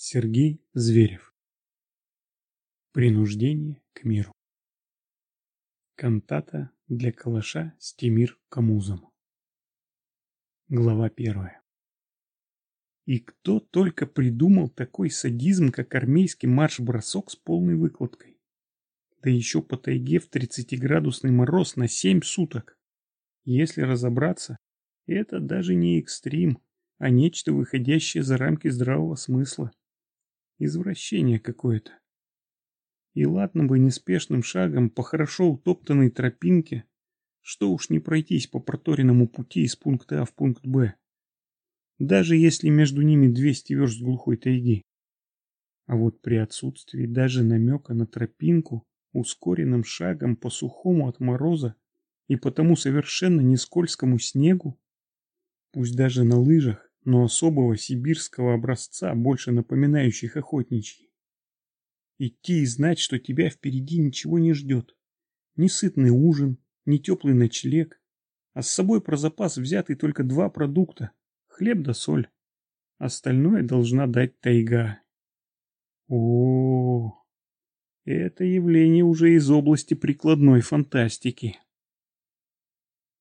Сергей Зверев. Принуждение к миру. Кантата для калаша с Тимир Камузом. Глава первая. И кто только придумал такой садизм, как армейский марш-бросок с полной выкладкой. Да еще по тайге в 30-градусный мороз на 7 суток. Если разобраться, это даже не экстрим, а нечто выходящее за рамки здравого смысла. Извращение какое-то. И ладно бы неспешным шагом по хорошо утоптанной тропинке, что уж не пройтись по проторенному пути из пункта А в пункт Б, даже если между ними 200 верст глухой тайги. А вот при отсутствии даже намека на тропинку, ускоренным шагом по сухому от мороза и потому совершенно не скользкому снегу, пусть даже на лыжах, но особого сибирского образца, больше напоминающих охотничьи. Идти и знать, что тебя впереди ничего не ждет. Ни сытный ужин, ни теплый ночлег, а с собой про запас взяты только два продукта – хлеб да соль. Остальное должна дать тайга. О, это явление уже из области прикладной фантастики.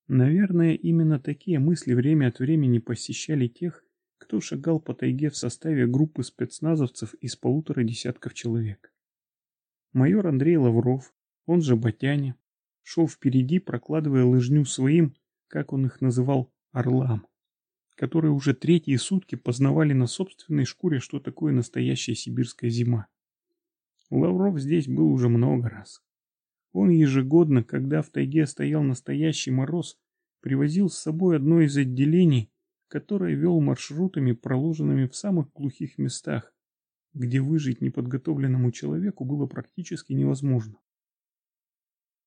Наверное, именно такие мысли время от времени посещали тех, кто шагал по тайге в составе группы спецназовцев из полутора десятков человек. Майор Андрей Лавров, он же Батяня, шел впереди, прокладывая лыжню своим, как он их называл, орлам, которые уже третьи сутки познавали на собственной шкуре, что такое настоящая сибирская зима. Лавров здесь был уже много раз. Он ежегодно, когда в тайге стоял настоящий мороз, привозил с собой одно из отделений, которое вел маршрутами, проложенными в самых глухих местах, где выжить неподготовленному человеку было практически невозможно.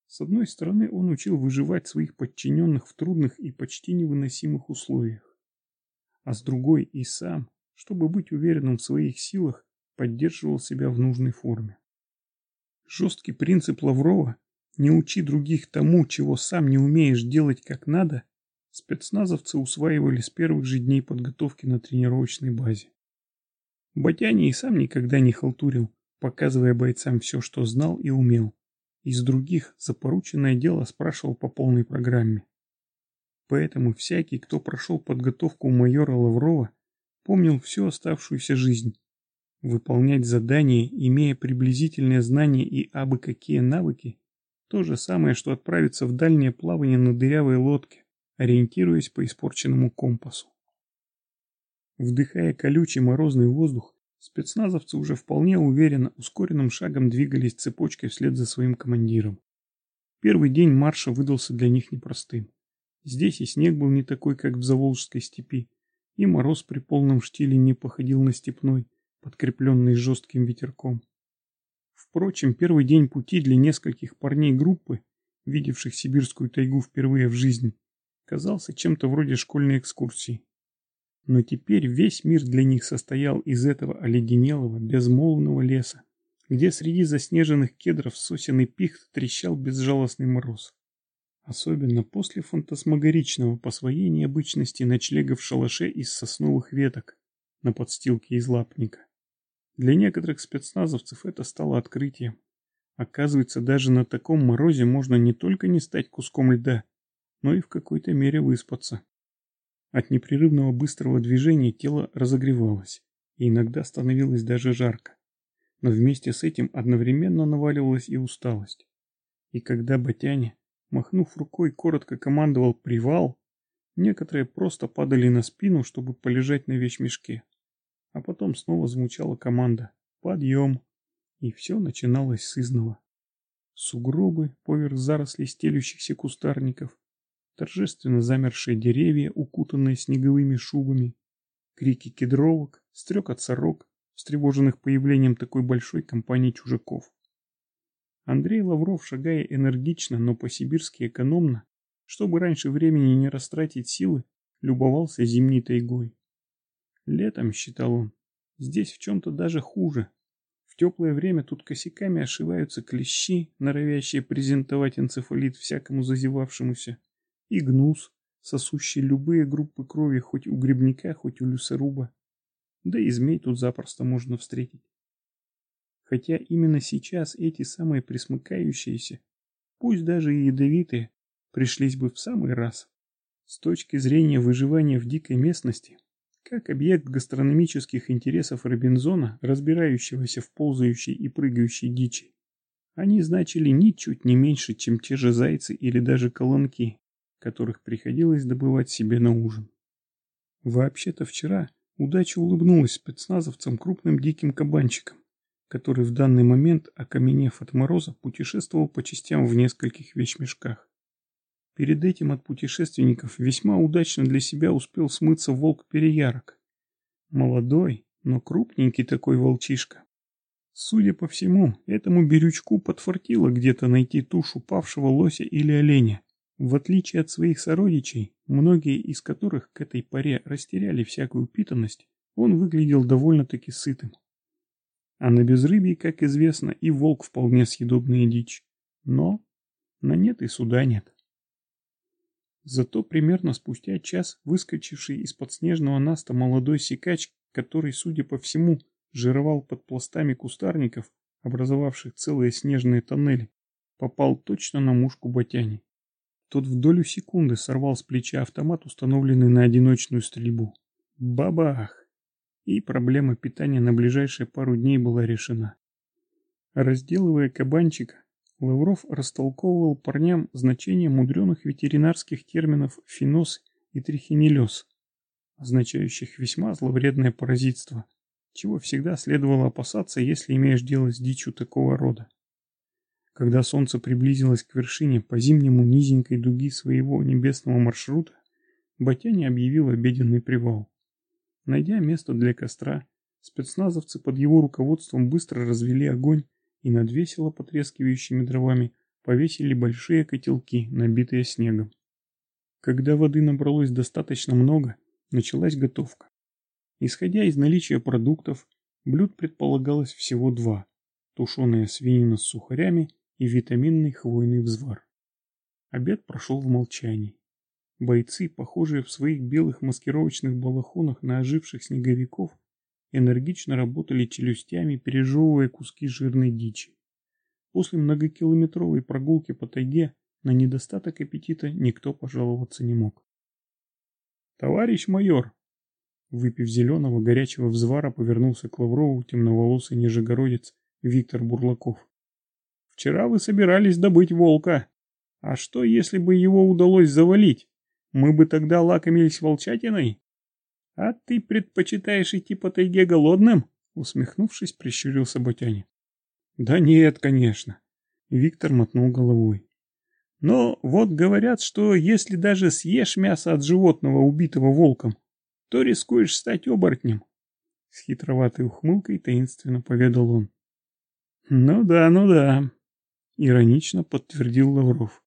С одной стороны, он учил выживать своих подчиненных в трудных и почти невыносимых условиях, а с другой и сам, чтобы быть уверенным в своих силах, поддерживал себя в нужной форме. Жесткий принцип Лаврова «не учи других тому, чего сам не умеешь делать как надо» спецназовцы усваивали с первых же дней подготовки на тренировочной базе. Батяни и сам никогда не халтурил, показывая бойцам все, что знал и умел. Из других за порученное дело спрашивал по полной программе. Поэтому всякий, кто прошел подготовку у майора Лаврова, помнил всю оставшуюся жизнь Выполнять задания, имея приблизительные знания и абы какие навыки, то же самое, что отправиться в дальнее плавание на дырявой лодке, ориентируясь по испорченному компасу. Вдыхая колючий морозный воздух, спецназовцы уже вполне уверенно ускоренным шагом двигались цепочкой вслед за своим командиром. Первый день марша выдался для них непростым. Здесь и снег был не такой, как в Заволжской степи, и мороз при полном штиле не походил на степной, подкрепленный жестким ветерком. Впрочем, первый день пути для нескольких парней группы, видевших сибирскую тайгу впервые в жизни, казался чем-то вроде школьной экскурсии. Но теперь весь мир для них состоял из этого оледенелого, безмолвного леса, где среди заснеженных кедров сосен и пихт трещал безжалостный мороз. Особенно после фантасмагоричного своей необычности ночлега в шалаше из сосновых веток на подстилке из лапника. Для некоторых спецназовцев это стало открытием. Оказывается, даже на таком морозе можно не только не стать куском льда, но и в какой-то мере выспаться. От непрерывного быстрого движения тело разогревалось, и иногда становилось даже жарко. Но вместе с этим одновременно наваливалась и усталость. И когда Батяня, махнув рукой, коротко командовал «привал», некоторые просто падали на спину, чтобы полежать на вещмешке. А потом снова звучала команда «Подъем!» И все начиналось с изного. Сугробы поверх зарослей стелющихся кустарников, торжественно замершие деревья, укутанные снеговыми шубами, крики кедровок, стрекот сорок, встревоженных появлением такой большой компании чужаков. Андрей Лавров, шагая энергично, но по-сибирски экономно, чтобы раньше времени не растратить силы, любовался зимней тайгой. Летом, считал он, здесь в чем-то даже хуже. В теплое время тут косяками ошиваются клещи, норовящие презентовать энцефалит всякому зазевавшемуся, и гнус, сосущий любые группы крови хоть у грибника, хоть у люсоруба. да и змей тут запросто можно встретить. Хотя именно сейчас эти самые присмыкающиеся, пусть даже и ядовитые, пришлись бы в самый раз. С точки зрения выживания в дикой местности, как объект гастрономических интересов Робинзона, разбирающегося в ползающей и прыгающей дичи, они значили ничуть не меньше, чем те же зайцы или даже колонки, которых приходилось добывать себе на ужин. Вообще-то вчера удача улыбнулась спецназовцам крупным диким кабанчиком, который в данный момент, окаменев от мороза, путешествовал по частям в нескольких вещмешках. Перед этим от путешественников весьма удачно для себя успел смыться волк-переярок. Молодой, но крупненький такой волчишка. Судя по всему, этому берючку подфартило где-то найти тушу павшего лося или оленя, в отличие от своих сородичей, многие из которых к этой поре растеряли всякую упитанность, он выглядел довольно-таки сытым. А на безрыбье, как известно, и волк вполне съедобная дичь. Но на нет и суда нет. Зато примерно спустя час выскочивший из-под снежного наста молодой сикач, который, судя по всему, жировал под пластами кустарников, образовавших целые снежные тоннели, попал точно на мушку Батяни. Тот в долю секунды сорвал с плеча автомат, установленный на одиночную стрельбу. Бабах! И проблема питания на ближайшие пару дней была решена. Разделывая кабанчика, Лавров растолковывал парням значение мудреных ветеринарских терминов феноз и трихинеллез, означающих весьма зловредное паразитство, чего всегда следовало опасаться, если имеешь дело с дичью такого рода. Когда солнце приблизилось к вершине по зимнему низенькой дуги своего небесного маршрута, Батяня объявил обеденный привал. Найдя место для костра, спецназовцы под его руководством быстро развели огонь и над весело потрескивающими дровами повесили большие котелки, набитые снегом. Когда воды набралось достаточно много, началась готовка. Исходя из наличия продуктов, блюд предполагалось всего два – тушеная свинина с сухарями и витаминный хвойный взвар. Обед прошел в молчании. Бойцы, похожие в своих белых маскировочных балахонах на оживших снеговиков, энергично работали челюстями, пережевывая куски жирной дичи. После многокилометровой прогулки по тайге на недостаток аппетита никто пожаловаться не мог. «Товарищ майор!» Выпив зеленого горячего взвара, повернулся к Лаврову темноволосый нижегородец Виктор Бурлаков. Вчера вы собирались добыть волка. А что, если бы его удалось завалить? Мы бы тогда лакомились волчатиной? А ты предпочитаешь идти по тайге голодным? Усмехнувшись, прищурился Ботяне. Да нет, конечно. Виктор мотнул головой. Но вот говорят, что если даже съешь мясо от животного, убитого волком, то рискуешь стать оборотнем. С хитроватой ухмылкой таинственно поведал он. Ну да, ну да, Иронично подтвердил Лавров.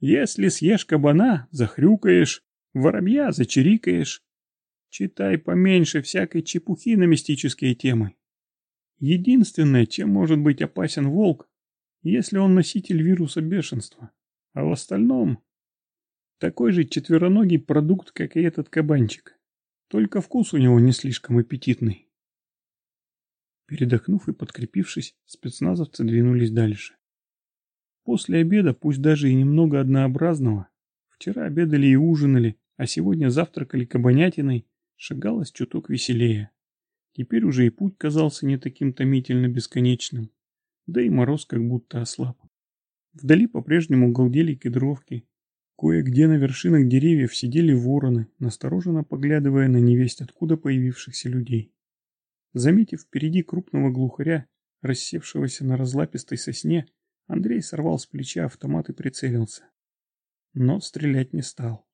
Если съешь кабана, захрюкаешь, воробья зачирикаешь. Читай поменьше всякой чепухи на мистические темы. Единственное, чем может быть опасен волк, если он носитель вируса бешенства. А в остальном... Такой же четвероногий продукт, как и этот кабанчик. Только вкус у него не слишком аппетитный. Передохнув и подкрепившись, спецназовцы двинулись дальше. После обеда, пусть даже и немного однообразного, вчера обедали и ужинали, а сегодня завтракали кабанятиной, шагалось чуток веселее. Теперь уже и путь казался не таким томительно бесконечным, да и мороз как будто ослаб. Вдали по-прежнему галдели кедровки, кое-где на вершинах деревьев сидели вороны, настороженно поглядывая на невесть откуда появившихся людей. Заметив впереди крупного глухаря, рассевшегося на разлапистой сосне, Андрей сорвал с плеча автомат и прицелился. Но стрелять не стал.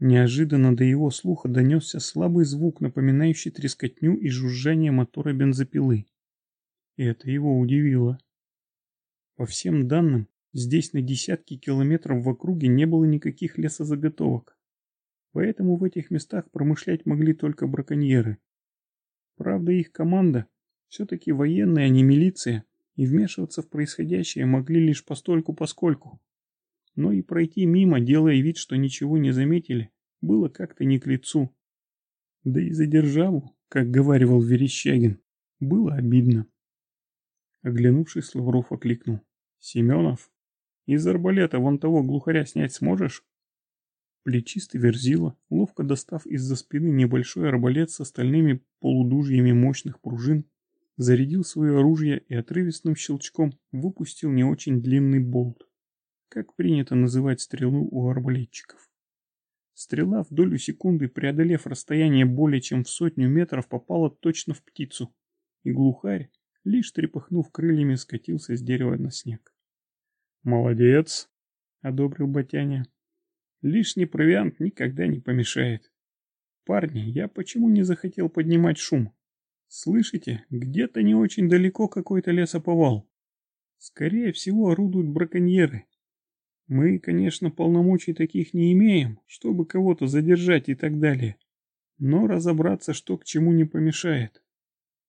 Неожиданно до его слуха донесся слабый звук, напоминающий трескотню и жужжание мотора бензопилы. И это его удивило. По всем данным, здесь на десятки километров в округе не было никаких лесозаготовок. Поэтому в этих местах промышлять могли только браконьеры. Правда, их команда все-таки военная, а не милиция, и вмешиваться в происходящее могли лишь постольку-поскольку. Но и пройти мимо, делая вид, что ничего не заметили, было как-то не к лицу. Да и за державу, как говаривал Верещагин. Было обидно. Оглянувшись, Лавров окликнул. «Семенов, из арбалета вон того глухаря снять сможешь?» Плечистый верзила, ловко достав из-за спины небольшой арбалет с остальными полудужьями мощных пружин, зарядил свое оружие и отрывистым щелчком выпустил не очень длинный болт, как принято называть стрелу у арбалетчиков. Стрела в долю секунды, преодолев расстояние более чем в сотню метров, попала точно в птицу, и глухарь, лишь трепыхнув крыльями, скатился с дерева на снег. «Молодец!» — одобрил Батяня. «Лишний провиант никогда не помешает. Парни, я почему не захотел поднимать шум? Слышите, где-то не очень далеко какой-то лесоповал. Скорее всего, орудуют браконьеры. Мы, конечно, полномочий таких не имеем, чтобы кого-то задержать и так далее. Но разобраться, что к чему не помешает.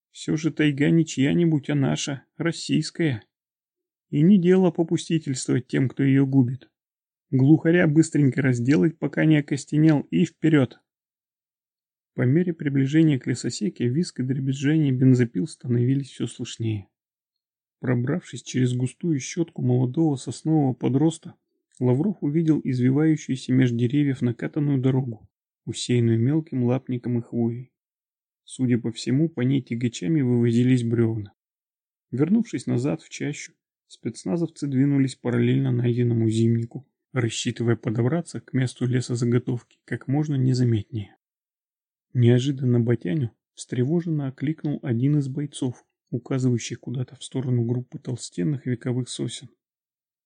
Все же тайга не чья-нибудь, а наша, российская. И не дело попустительствовать тем, кто ее губит. Глухаря быстренько разделать, пока не окостенел, и вперед. По мере приближения к лесосеке виск и дребезжание бензопил становились все слышнее. Пробравшись через густую щетку молодого соснового подроста, Лавров увидел извивающуюся меж деревьев накатанную дорогу, усеянную мелким лапником и хвоей. Судя по всему, по ней тягачами вывозились бревна. Вернувшись назад в чащу, спецназовцы двинулись параллельно найденному зимнику, рассчитывая подобраться к месту лесозаготовки как можно незаметнее. Неожиданно Батяню встревоженно окликнул один из бойцов, указывающих куда-то в сторону группы толстенных вековых сосен.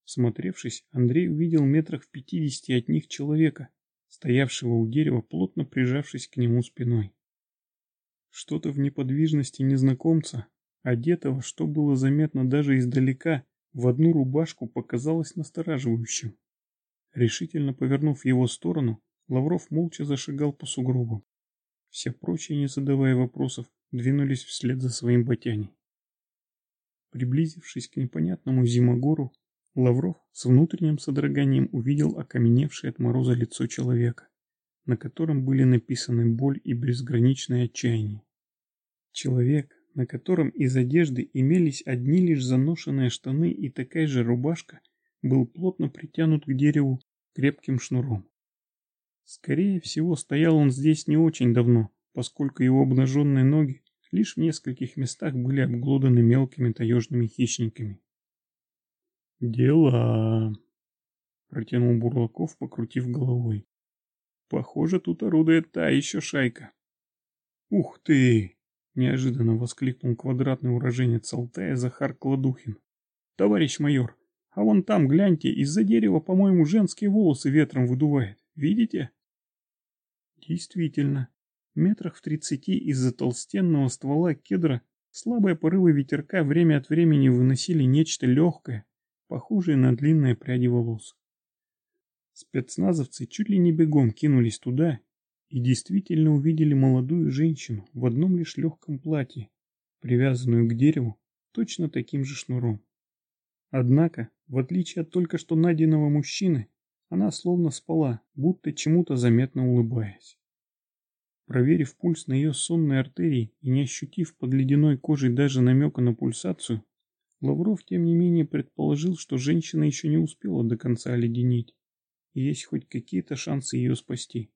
Смотревшись, Андрей увидел метрах в пятидесяти от них человека, стоявшего у дерева, плотно прижавшись к нему спиной. Что-то в неподвижности незнакомца, одетого, что было заметно даже издалека, в одну рубашку показалось настораживающим. Решительно повернув его сторону, Лавров молча зашагал по сугробам. Все прочие, не задавая вопросов, двинулись вслед за своим ботяней. Приблизившись к непонятному зимогору, Лавров с внутренним содроганием увидел окаменевшее от мороза лицо человека, на котором были написаны боль и безграничное отчаяние. Человек, на котором из одежды имелись одни лишь заношенные штаны и такая же рубашка, был плотно притянут к дереву крепким шнуром. Скорее всего, стоял он здесь не очень давно, поскольку его обнаженные ноги лишь в нескольких местах были обглоданы мелкими таежными хищниками. «Дела...» — протянул Бурлаков, покрутив головой. «Похоже, тут орудует та еще шайка». «Ух ты!» — неожиданно воскликнул квадратный уроженец Алтая Захар Кладухин. «Товарищ майор, а вон там, гляньте, из-за дерева, по-моему, женские волосы ветром выдувает. Видите?» Действительно, метрах в тридцати из-за толстенного ствола кедра слабые порывы ветерка время от времени выносили нечто легкое, похожее на длинные пряди волос. Спецназовцы чуть ли не бегом кинулись туда и действительно увидели молодую женщину в одном лишь легком платье, привязанную к дереву точно таким же шнуром. Однако, в отличие от только что найденного мужчины, она словно спала, будто чему-то заметно улыбаясь. Проверив пульс на ее сонной артерии и не ощутив под ледяной кожей даже намека на пульсацию, Лавров тем не менее предположил, что женщина еще не успела до конца оледенеть, и есть хоть какие-то шансы ее спасти.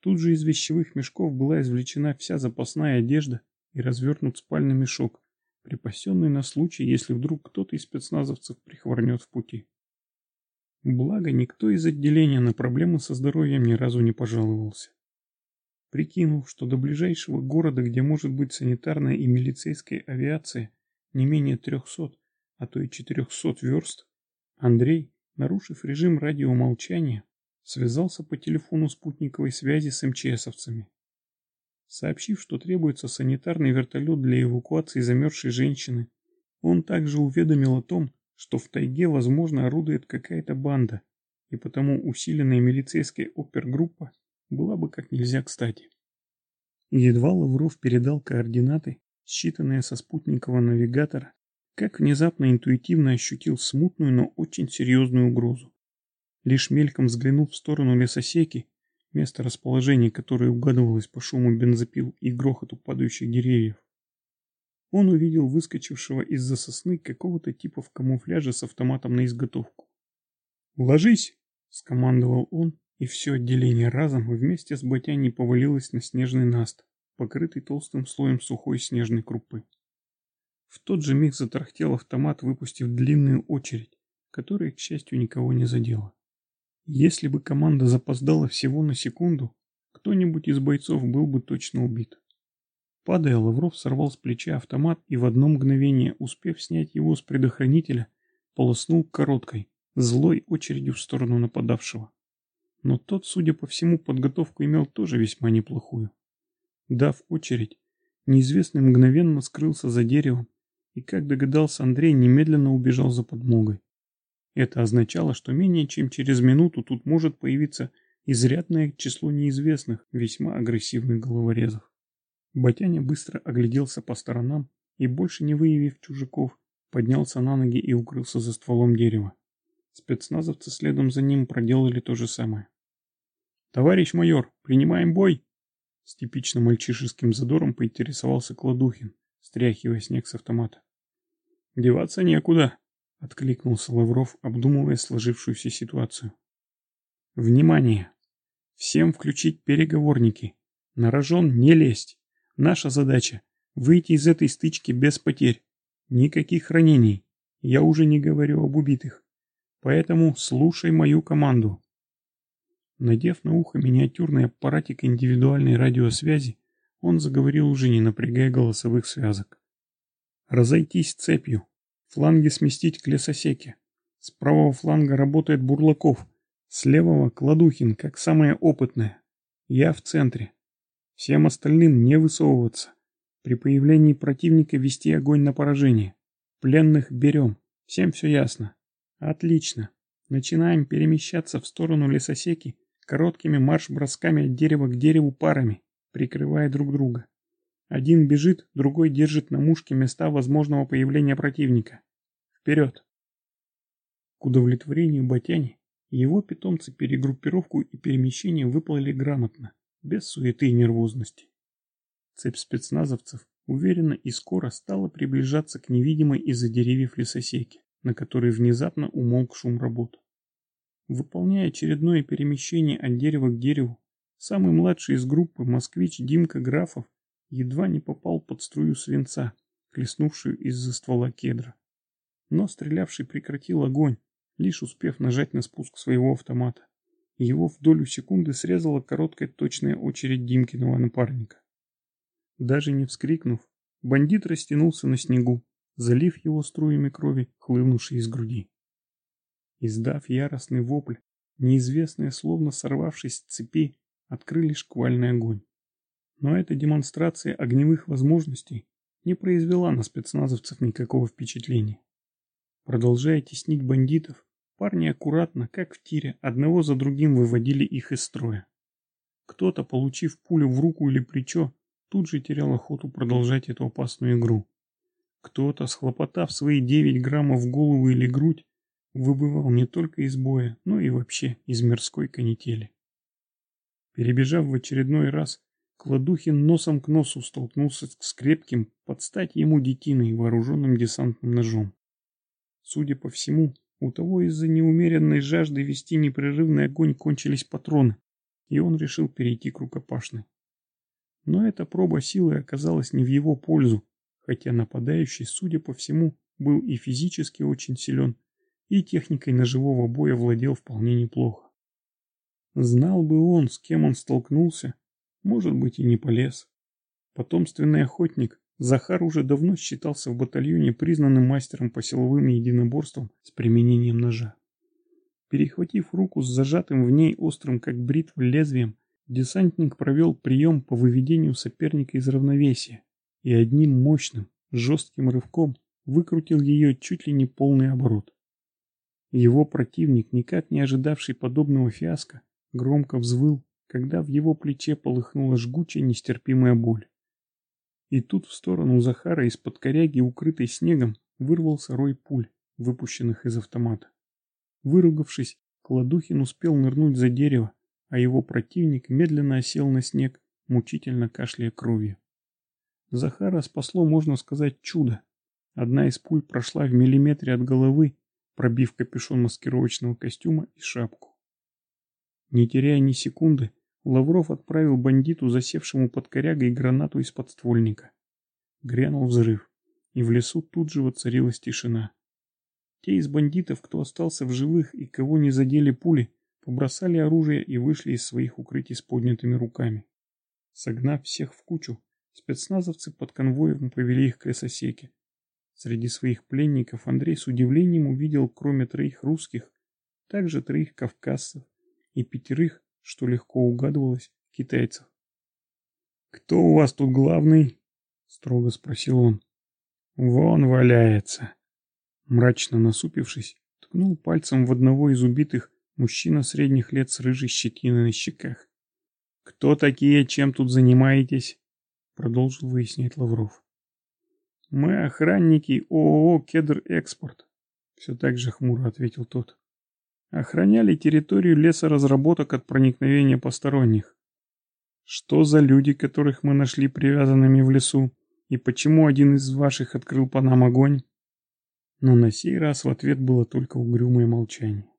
Тут же из вещевых мешков была извлечена вся запасная одежда и развернут спальный мешок, припасенный на случай, если вдруг кто-то из спецназовцев прихворнет в пути. Благо, никто из отделения на проблемы со здоровьем ни разу не пожаловался. Прикинув, что до ближайшего города, где может быть санитарная и милицейская авиация, не менее трехсот, а то и четырехсот верст, Андрей, нарушив режим радиомолчания, связался по телефону спутниковой связи с МЧСовцами. Сообщив, что требуется санитарный вертолет для эвакуации замерзшей женщины, он также уведомил о том, что в тайге, возможно, орудует какая-то банда, и потому усиленная милицейская опергруппа была бы как нельзя кстати. Едва Лавров передал координаты, считанные со спутникового навигатора, как внезапно интуитивно ощутил смутную, но очень серьезную угрозу. Лишь мельком взглянув в сторону лесосеки, место расположения которое угадывалось по шуму бензопил и грохоту падающих деревьев. Он увидел выскочившего из-за сосны какого-то типа в камуфляже с автоматом на изготовку. «Ложись!» — скомандовал он, и все отделение разом вместе с Батяней повалилось на снежный наст, покрытый толстым слоем сухой снежной крупы. В тот же миг затарахтел автомат, выпустив длинную очередь, которая, к счастью, никого не задела. Если бы команда запоздала всего на секунду, кто-нибудь из бойцов был бы точно убит. Падая, Лавров сорвал с плеча автомат и в одно мгновение, успев снять его с предохранителя, полоснул короткой, злой очередью в сторону нападавшего. Но тот, судя по всему, подготовку имел тоже весьма неплохую. Дав очередь, неизвестный мгновенно скрылся за деревом и, как догадался Андрей, немедленно убежал за подмогой. Это означало, что менее чем через минуту тут может появиться изрядное число неизвестных, весьма агрессивных головорезов. Батяня быстро огляделся по сторонам и, больше не выявив чужаков, поднялся на ноги и укрылся за стволом дерева. Спецназовцы следом за ним проделали то же самое. «Товарищ майор, принимаем бой!» С типично мальчишеским задором поинтересовался Кладухин, стряхивая снег с автомата. «Деваться некуда», — откликнулся Лавров, обдумывая сложившуюся ситуацию. «Внимание! Всем включить переговорники. На рожон не лезть. Наша задача — выйти из этой стычки без потерь. Никаких ранений. Я уже не говорю об убитых. Поэтому слушай мою команду». Надев на ухо миниатюрный аппаратик индивидуальной радиосвязи, он заговорил уже не напрягая голосовых связок. «Разойтись цепью. Фланги сместить к лесосеке. С правого фланга работает Бурлаков, с левого Кладухин, как самая опытная. Я в центре. Всем остальным не высовываться. При появлении противника вести огонь на поражение. Пленных берем. Всем все ясно. Отлично. Начинаем перемещаться в сторону лесосеки короткими марш-бросками от дерева к дереву парами, прикрывая друг друга. Один бежит, другой держит на мушке места возможного появления противника. Вперед! К удовлетворению Батяни, его питомцы перегруппировку и перемещение выполнили грамотно, без суеты и нервозности. Цепь спецназовцев уверенно и скоро стала приближаться к невидимой из-за деревьев лесосеке, на которой внезапно умолк шум работ. Выполняя очередное перемещение от дерева к дереву, самый младший из группы, москвич Димка Графов, едва не попал под струю свинца, хлестнувшую из-за ствола кедра но стрелявший прекратил огонь, лишь успев нажать на спуск своего автомата. Его в долю секунды срезала короткая точная очередь Димкиного напарника. Даже не вскрикнув, бандит растянулся на снегу, залив его струями крови, хлынувшей из груди. Издав яростный вопль, неизвестные, словно сорвавшись с цепи, открыли шквальный огонь. Но эта демонстрация огневых возможностей не произвела на спецназовцев никакого впечатления. Продолжая теснить бандитов, парни аккуратно, как в тире, одного за другим выводили их из строя. Кто-то, получив пулю в руку или плечо, тут же терял охоту продолжать эту опасную игру. Кто-то, схлопотав свои 9 граммов в голову или грудь, выбывал не только из боя, но и вообще из мирской канители. Перебежав в очередной раз, Кладухин носом к носу столкнулся с крепким, под стать ему детиной, вооруженным десантным ножом. Судя по всему, у того из-за неумеренной жажды вести непрерывный огонь кончились патроны, и он решил перейти к рукопашной. Но эта проба силы оказалась не в его пользу, хотя нападающий, судя по всему, был и физически очень силен, и техникой ножевого боя владел вполне неплохо. Знал бы он, с кем он столкнулся, может быть и не полез. Потомственный охотник Захар уже давно считался в батальоне признанным мастером по силовым единоборствам с применением ножа. Перехватив руку с зажатым в ней острым как бритва лезвием, десантник провел прием по выведению соперника из равновесия и одним мощным, жестким рывком выкрутил ее чуть ли не полный оборот. Его противник, никак не ожидавший подобного фиаско, громко взвыл, когда в его плече полыхнула жгучая нестерпимая боль. И тут в сторону Захара из-под коряги, укрытой снегом, вырвался рой пуль, выпущенных из автомата. Выругавшись, Кладухин успел нырнуть за дерево, а его противник медленно осел на снег, мучительно кашляя кровью. Захара спасло, можно сказать, чудо. Одна из пуль прошла в миллиметре от головы, пробив капюшон маскировочного костюма и шапку. Не теряя ни секунды, Лавров отправил бандиту, засевшему под корягой, гранату из подствольника. Грянул взрыв, и в лесу тут же воцарилась тишина. Те из бандитов, кто остался в живых и кого не задели пули, побросали оружие и вышли из своих укрытий с поднятыми руками. Согнав всех в кучу, спецназовцы под конвоем повели их к лесосеке. Среди своих пленников Андрей с удивлением увидел, кроме троих русских, также троих кавказцев и пятерых, что легко угадывалось, китайцев. «Кто у вас тут главный?» — строго спросил он. «Вон валяется!» Мрачно насупившись, ткнул пальцем в одного из убитых мужчина средних лет с рыжей щетиной на щеках. «Кто такие, чем тут занимаетесь?» Продолжил выяснять Лавров. «Мы охранники ООО «Кедр Экспорт», — все так же хмуро ответил тот. «Охраняли территорию лесоразработок от проникновения посторонних. Что за люди, которых мы нашли привязанными в лесу, и почему один из ваших открыл по нам огонь?» Но на сей раз в ответ было только угрюмое молчание.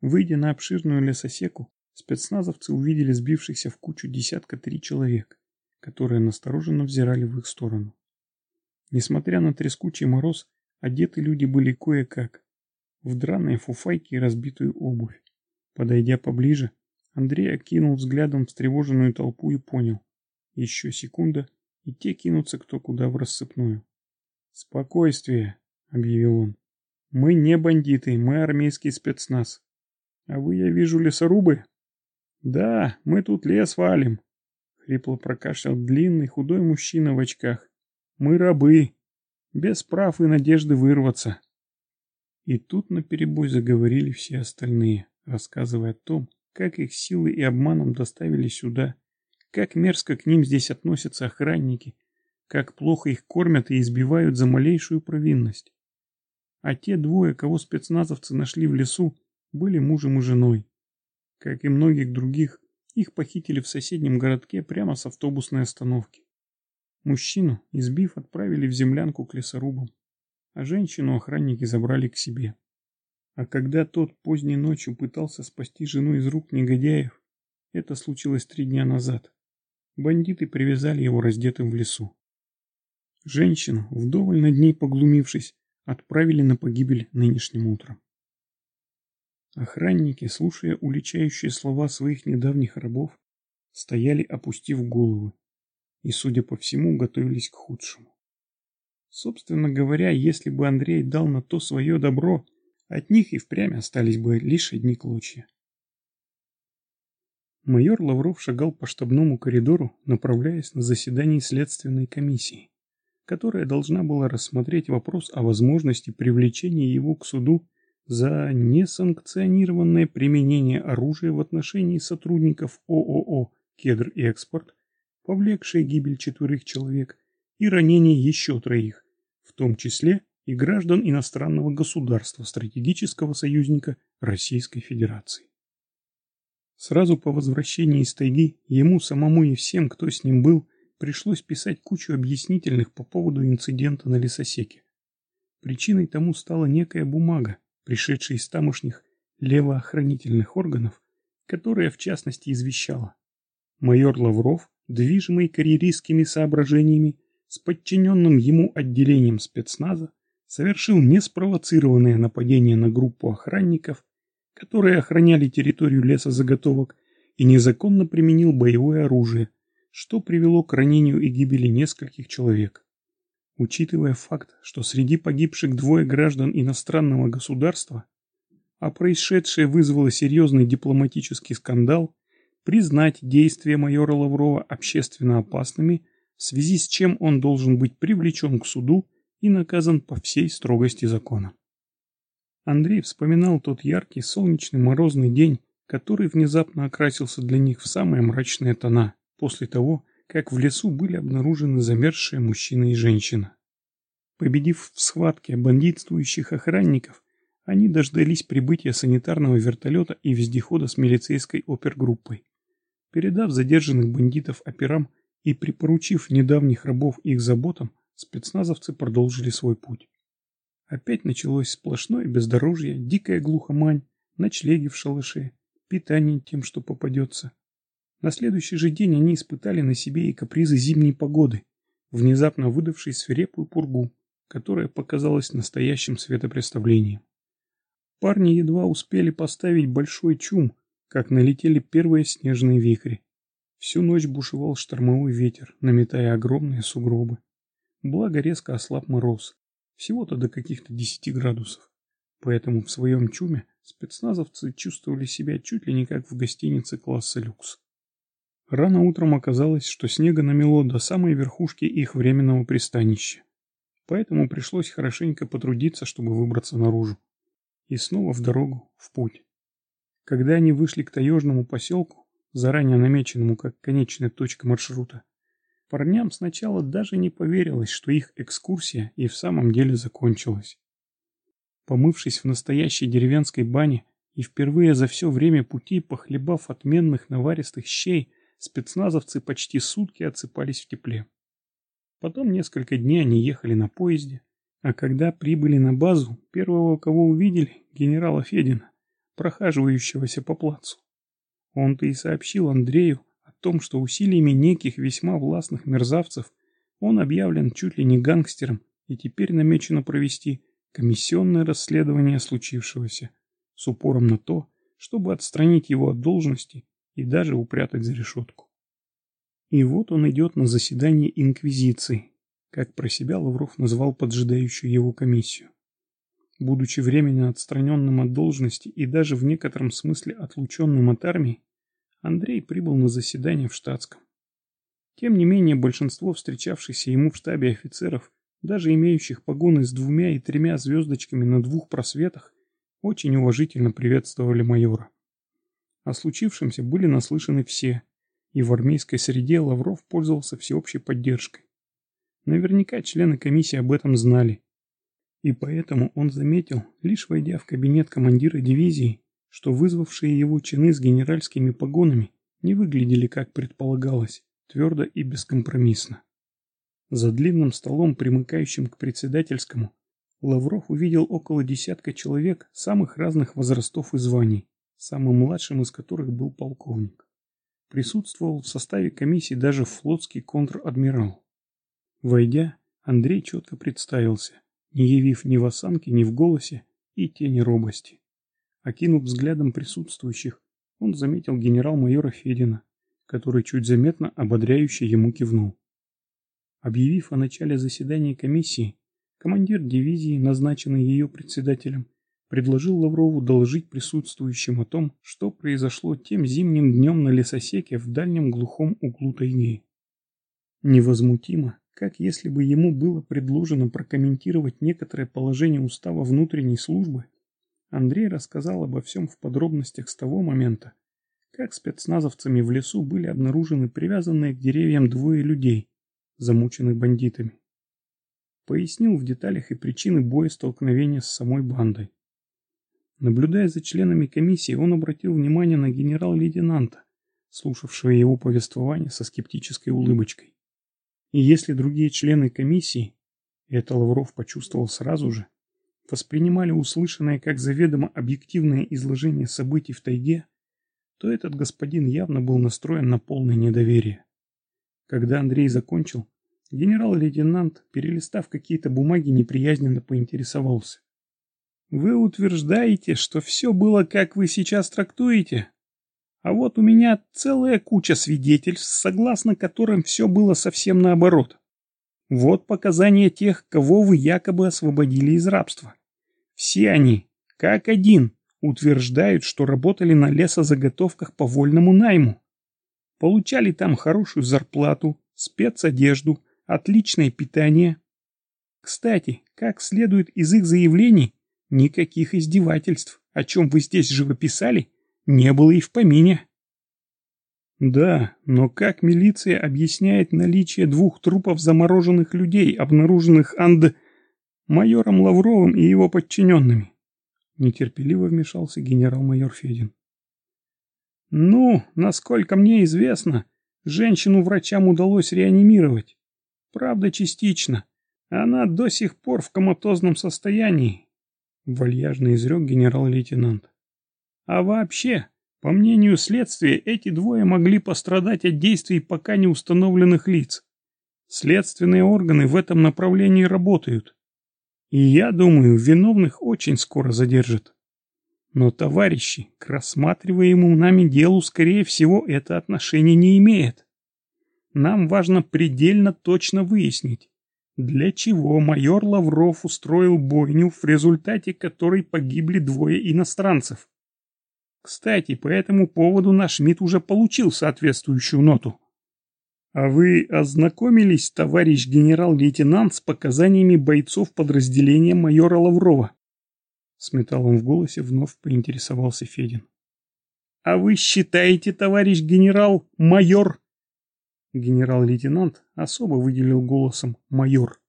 Выйдя на обширную лесосеку, спецназовцы увидели сбившихся в кучу десятка три человек, которые настороженно взирали в их сторону. Несмотря на трескучий мороз, одеты люди были кое-как, в драные фуфайки и разбитую обувь. Подойдя поближе, Андрей окинул взглядом встревоженную толпу и понял. Еще секунда, и те кинутся кто куда в рассыпную. «Спокойствие!» — объявил он. «Мы не бандиты, мы армейский спецназ. А вы, я вижу, лесорубы?» «Да, мы тут лес валим», — хрипло прокашлял длинный худой мужчина в очках. «Мы рабы, без прав и надежды вырваться». И тут наперебой заговорили все остальные, рассказывая о том, как их силой и обманом доставили сюда, как мерзко к ним здесь относятся охранники, как плохо их кормят и избивают за малейшую провинность. А те двое, кого спецназовцы нашли в лесу, были мужем и женой. Как и многих других, их похитили в соседнем городке прямо с автобусной остановки. Мужчину, избив, отправили в землянку к лесорубам, а женщину охранники забрали к себе. А когда тот поздней ночью пытался спасти жену из рук негодяев, это случилось три дня назад. Бандиты привязали его раздетым в лесу. Женщину, вдоволь над ней поглумившись, отправили на погибель нынешним утром. Охранники, слушая уличающие слова своих недавних рабов, стояли, опустив головы, и, судя по всему, готовились к худшему. Собственно говоря, если бы Андрей дал на то свое добро, от них и впрямь остались бы лишь одни клочья. Майор Лавров шагал по штабному коридору, направляясь на заседание следственной комиссии, которая должна была рассмотреть вопрос о возможности привлечения его к суду за несанкционированное применение оружия в отношении сотрудников ООО «Кедр и экспорт», повлекшее гибель четверых человек и ранение еще троих, в том числе и граждан иностранного государства, стратегического союзника Российской Федерации. Сразу по возвращении из тайги ему самому и всем, кто с ним был, пришлось писать кучу объяснительных по поводу инцидента на лесосеке. Причиной тому стала некая бумага, пришедшей из тамошних левоохранительных органов, которая в частности извещала. Майор Лавров, движимый карьеристскими соображениями, с подчиненным ему отделением спецназа, совершил неспровоцированное нападение на группу охранников, которые охраняли территорию лесозаготовок, и незаконно применил боевое оружие, что привело к ранению и гибели нескольких человек. Учитывая факт, что среди погибших двое граждан иностранного государства, а происшедшее вызвало серьезный дипломатический скандал, признать действия майора Лаврова общественно опасными, в связи с чем он должен быть привлечен к суду и наказан по всей строгости закона. Андрей вспоминал тот яркий солнечный морозный день, который внезапно окрасился для них в самые мрачные тона, после того, как в лесу были обнаружены замерзшие мужчина и женщина. Победив в схватке бандитствующих охранников, они дождались прибытия санитарного вертолета и вездехода с милицейской опергруппой. Передав задержанных бандитов операм и припоручив недавних рабов их заботам, спецназовцы продолжили свой путь. Опять началось сплошное бездорожье, дикая глухомань, ночлеги в шалаше, питание тем, что попадется. На следующий же день они испытали на себе и капризы зимней погоды, внезапно выдавшей свирепую пургу, которая показалась настоящим светопреставлением. Парни едва успели поставить большой чум, как налетели первые снежные вихри. Всю ночь бушевал штормовой ветер, наметая огромные сугробы. Благо резко ослаб мороз, всего-то до каких-то 10 градусов. Поэтому в своем чуме спецназовцы чувствовали себя чуть ли не как в гостинице класса люкс. Рано утром оказалось, что снега намело до самой верхушки их временного пристанища. Поэтому пришлось хорошенько потрудиться, чтобы выбраться наружу. И снова в дорогу, в путь. Когда они вышли к таежному поселку, заранее намеченному как конечная точка маршрута, парням сначала даже не поверилось, что их экскурсия и в самом деле закончилась. Помывшись в настоящей деревенской бане и впервые за все время пути похлебав отменных наваристых щей, спецназовцы почти сутки отсыпались в тепле. Потом несколько дней они ехали на поезде, а когда прибыли на базу, первого, кого увидели, генерала Федина, прохаживающегося по плацу. Он-то и сообщил Андрею о том, что усилиями неких весьма властных мерзавцев он объявлен чуть ли не гангстером и теперь намечено провести комиссионное расследование случившегося с упором на то, чтобы отстранить его от должности и даже упрятать за решетку. И вот он идет на заседание Инквизиции, как про себя Лавров назвал поджидающую его комиссию. Будучи временно отстраненным от должности и даже в некотором смысле отлученным от армии, Андрей прибыл на заседание в штатском. Тем не менее, большинство встречавшихся ему в штабе офицеров даже имеющих погоны с двумя и тремя звездочками на двух просветах, очень уважительно приветствовали майора. О случившемся были наслышаны все, и в армейской среде Лавров пользовался всеобщей поддержкой. Наверняка члены комиссии об этом знали. И поэтому он заметил, лишь войдя в кабинет командира дивизии, что вызвавшие его чины с генеральскими погонами не выглядели, как предполагалось, твердо и бескомпромиссно. За длинным столом, примыкающим к председательскому, Лавров увидел около десятка человек самых разных возрастов и званий, самым младшим из которых был полковник. Присутствовал в составе комиссии даже флотский контр-адмирал. Войдя, Андрей четко представился, не явив ни в осанке, ни в голосе и тени робости. Окинув взглядом присутствующих, он заметил генерал-майора Федина, который чуть заметно ободряюще ему кивнул. Объявив о начале заседания комиссии, командир дивизии, назначенный ее председателем, предложил Лаврову доложить присутствующим о том, что произошло тем зимним днем на лесосеке в дальнем глухом углу тайги. Невозмутимо, как если бы ему было предложено прокомментировать некоторое положение устава внутренней службы, Андрей рассказал обо всем в подробностях с того момента, как спецназовцами в лесу были обнаружены привязанные к деревьям двое людей, замученных бандитами. Пояснил в деталях и причины боя столкновения с самой бандой. Наблюдая за членами комиссии, он обратил внимание на генерал-лейтенанта, слушавшего его повествование со скептической улыбочкой. И если другие члены комиссии, это Лавров почувствовал сразу же, воспринимали услышанное как заведомо объективное изложение событий в тайге, то этот господин явно был настроен на полное недоверие. Когда Андрей закончил, генерал-лейтенант, перелистав какие-то бумаги, неприязненно поинтересовался. «Вы утверждаете, что все было, как вы сейчас трактуете? А вот у меня целая куча свидетельств, согласно которым все было совсем наоборот. Вот показания тех, кого вы якобы освободили из рабства. Все они, как один, утверждают, что работали на лесозаготовках по вольному найму. Получали там хорошую зарплату, спецодежду, отличное питание. Кстати, как следует из их заявлений, никаких издевательств, о чем вы здесь живописали, не было и в помине. Да, но как милиция объясняет наличие двух трупов замороженных людей, обнаруженных анд... майором Лавровым и его подчиненными? Нетерпеливо вмешался генерал-майор Федин. Ну, насколько мне известно, женщину врачам удалось реанимировать. Правда, частично. Она до сих пор в коматозном состоянии, вальяжно изрек генерал-лейтенант. А вообще, по мнению следствия, эти двое могли пострадать от действий пока не установленных лиц. Следственные органы в этом направлении работают. И я думаю, виновных очень скоро задержат. Но, товарищи, к рассматриваемому нами делу, скорее всего, это отношение не имеет. Нам важно предельно точно выяснить, для чего майор Лавров устроил бойню, в результате которой погибли двое иностранцев. Кстати, по этому поводу наш МИД уже получил соответствующую ноту. А вы ознакомились, товарищ генерал-лейтенант, с показаниями бойцов подразделения майора Лаврова? С металлом в голосе вновь поинтересовался Федин. А вы считаете, товарищ генерал, майор? Генерал-лейтенант особо выделил голосом майор,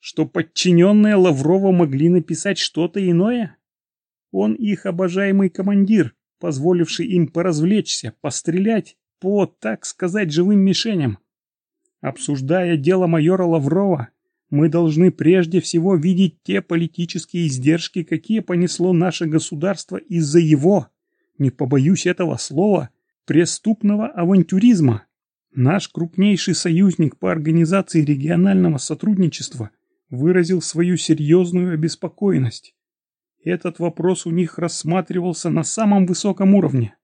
что подчиненные Лаврова могли написать что-то иное? Он их обожаемый командир, позволивший им поразвлечься, пострелять по, так сказать, живым мишеням. Обсуждая дело майора Лаврова, мы должны прежде всего видеть те политические издержки, какие понесло наше государство из-за его, не побоюсь этого слова, преступного авантюризма. Наш крупнейший союзник по организации регионального сотрудничества выразил свою серьезную обеспокоенность. Этот вопрос у них рассматривался на самом высоком уровне.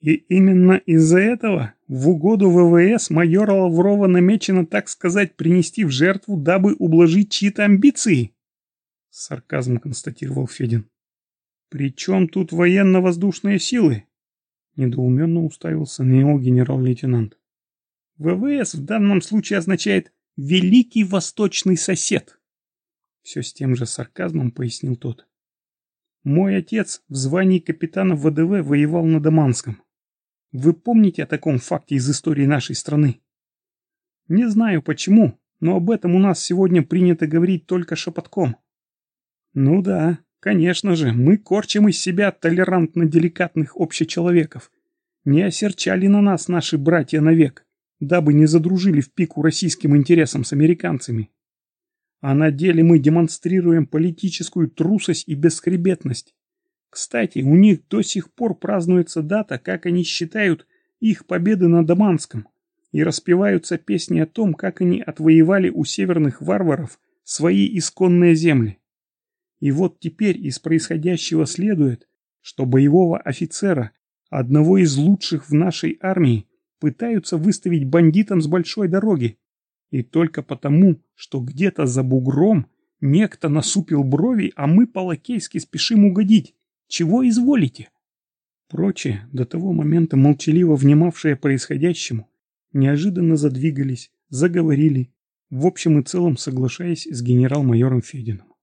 И именно из-за этого в угоду ВВС майора Лаврова намечено, так сказать, принести в жертву, дабы ублажить чьи-то амбиции? С сарказмом констатировал Федин. «При чем тут военно-воздушные силы?» Недоуменно уставился на него генерал-лейтенант. ВВС в данном случае означает «Великий Восточный Сосед». Все с тем же сарказмом пояснил тот. Мой отец в звании капитана ВДВ воевал на Даманском. Вы помните о таком факте из истории нашей страны? Не знаю почему, но об этом у нас сегодня принято говорить только шепотком. Ну да, конечно же, мы корчим из себя толерантно-деликатных общечеловеков. Не осерчали на нас наши братья навек, дабы не задружили в пику российским интересам с американцами. А на деле мы демонстрируем политическую трусость и бесхребетность. Кстати, у них до сих пор празднуется дата, как они считают, их победы на Даманском, и распеваются песни о том, как они отвоевали у северных варваров свои исконные земли. И вот теперь из происходящего следует, что боевого офицера, одного из лучших в нашей армии, пытаются выставить бандитам с большой дороги, и только потому, что где-то за бугром некто насупил брови, а мы по-лакейски спешим угодить. Чего изволите?» Прочие, до того момента молчаливо внимавшие происходящему, неожиданно задвигались, заговорили, в общем и целом соглашаясь с генерал-майором Фединым.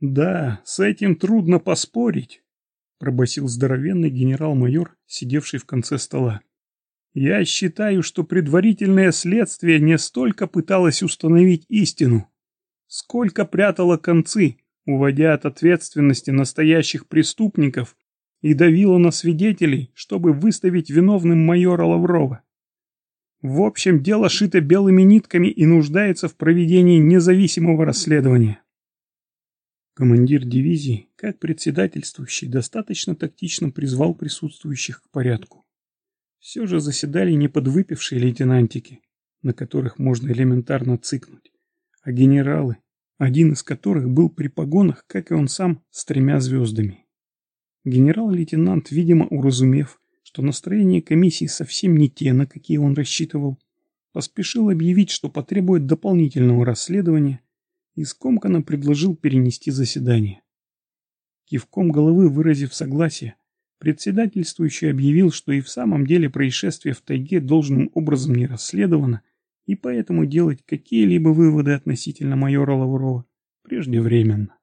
«Да, с этим трудно поспорить», — пробасил здоровенный генерал-майор, сидевший в конце стола. «Я считаю, что предварительное следствие не столько пыталось установить истину, сколько прятало концы, уводя от ответственности настоящих преступников и давила на свидетелей, чтобы выставить виновным майора Лаврова. В общем, дело шито белыми нитками и нуждается в проведении независимого расследования. Командир дивизии, как председательствующий, достаточно тактично призвал присутствующих к порядку. Все же заседали не подвыпившие лейтенантики, на которых можно элементарно цикнуть, а генералы, один из которых был при погонах, как и он сам, с тремя звездами. Генерал-лейтенант, видимо, уразумев, что настроение комиссии совсем не те, на какие он рассчитывал, поспешил объявить, что потребует дополнительного расследования и скомканно предложил перенести заседание. Кивком головы выразив согласие, председательствующий объявил, что и в самом деле происшествие в тайге должным образом не расследовано и поэтому делать какие-либо выводы относительно майора Лаврова преждевременно.